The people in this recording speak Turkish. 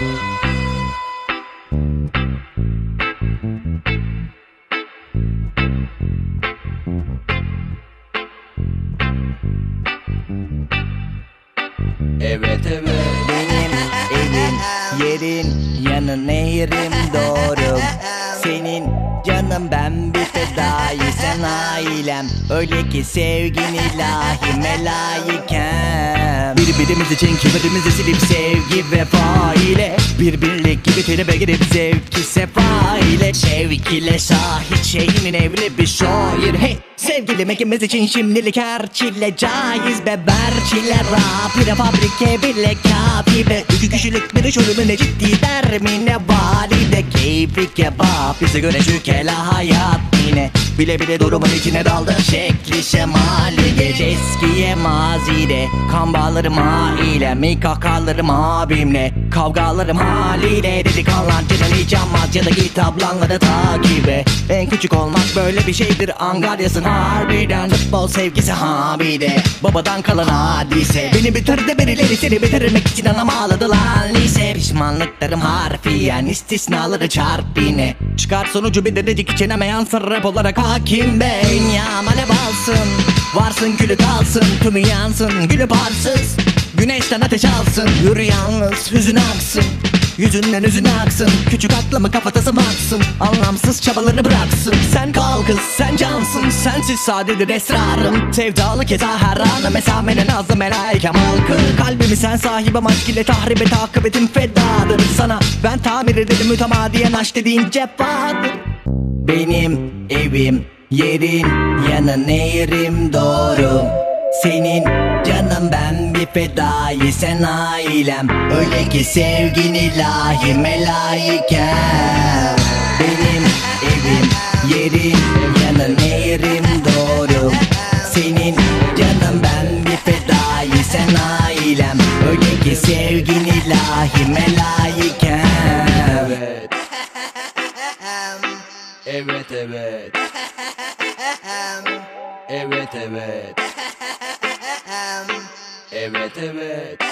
Evet evet Benim evim yerin yanı nehrim doğru. Senin canım ben bir fedai sen ailem. Öyle ki sevgin ilahime layıkem Birbirimiz için kibirimizi silip sevgi vefa ile Bir birlik gibi tribe girip zevki sefa ile Şevk ile şahit şeyinin evli bir şair. Hey Sevgilim ikimiz için şimdilik her çile caiz. Beber çile rap Bir fabrike bile kafi Ve iki kişilik bir iş ölümüne ciddi dermine Valide keyfi kebap. Bize göre şu kela hayat yine Bile bile durumun içine daldı. Şekli şemali Gece eskiye mazide. Kan bağlarım ailem Kahkahalarım abimle. Kavgalarım haliyle Dedik anlatılan hiç anmaz Ya da git ablanları takibe. En küçük olmak böyle bir şeydir. Angaryasın harbiden. Futbol sevgisi habide Babadan kalan hadise. Beni bitirdi birileri seni bitirmek için anam ağladılar. Lise Pişmanlıklarım harfiyen istisnaları çarp Çıkar sonucu bir dedecik içine yansın rap olarak hakim bey. Dünyam alev alsın Varsın külü kalsın tümü yansın gülü parsız. Güneşten ateş alsın Yürü yalnız hüzün aksın Yüzünden hüzün aksın. Küçük aklımı kafatası baksın Anlamsız çabalarını bıraksın. Sen kal kız sen cansın. Sensiz sadedir esrarım. Sevdalı keza her anı Mesamenin azı melaikem halkı Kalbimi sen sahibim aşk ile tahrip et Akıbetim fedadır sana Ben tamir ederim mütemadiyen aşk dediğin cefadır benim evim yerin yanı nehrim doğru. Senin canım ben bir fedai sen ailem. Öyle ki sevgin ilahime layıken Benim evim yerin yanı nehrim doğru. Senin canım ben bir fedai sen ailem. Öyle ki sevgin ilahime layıken Evet. Evet evet. Evet evet Evet evet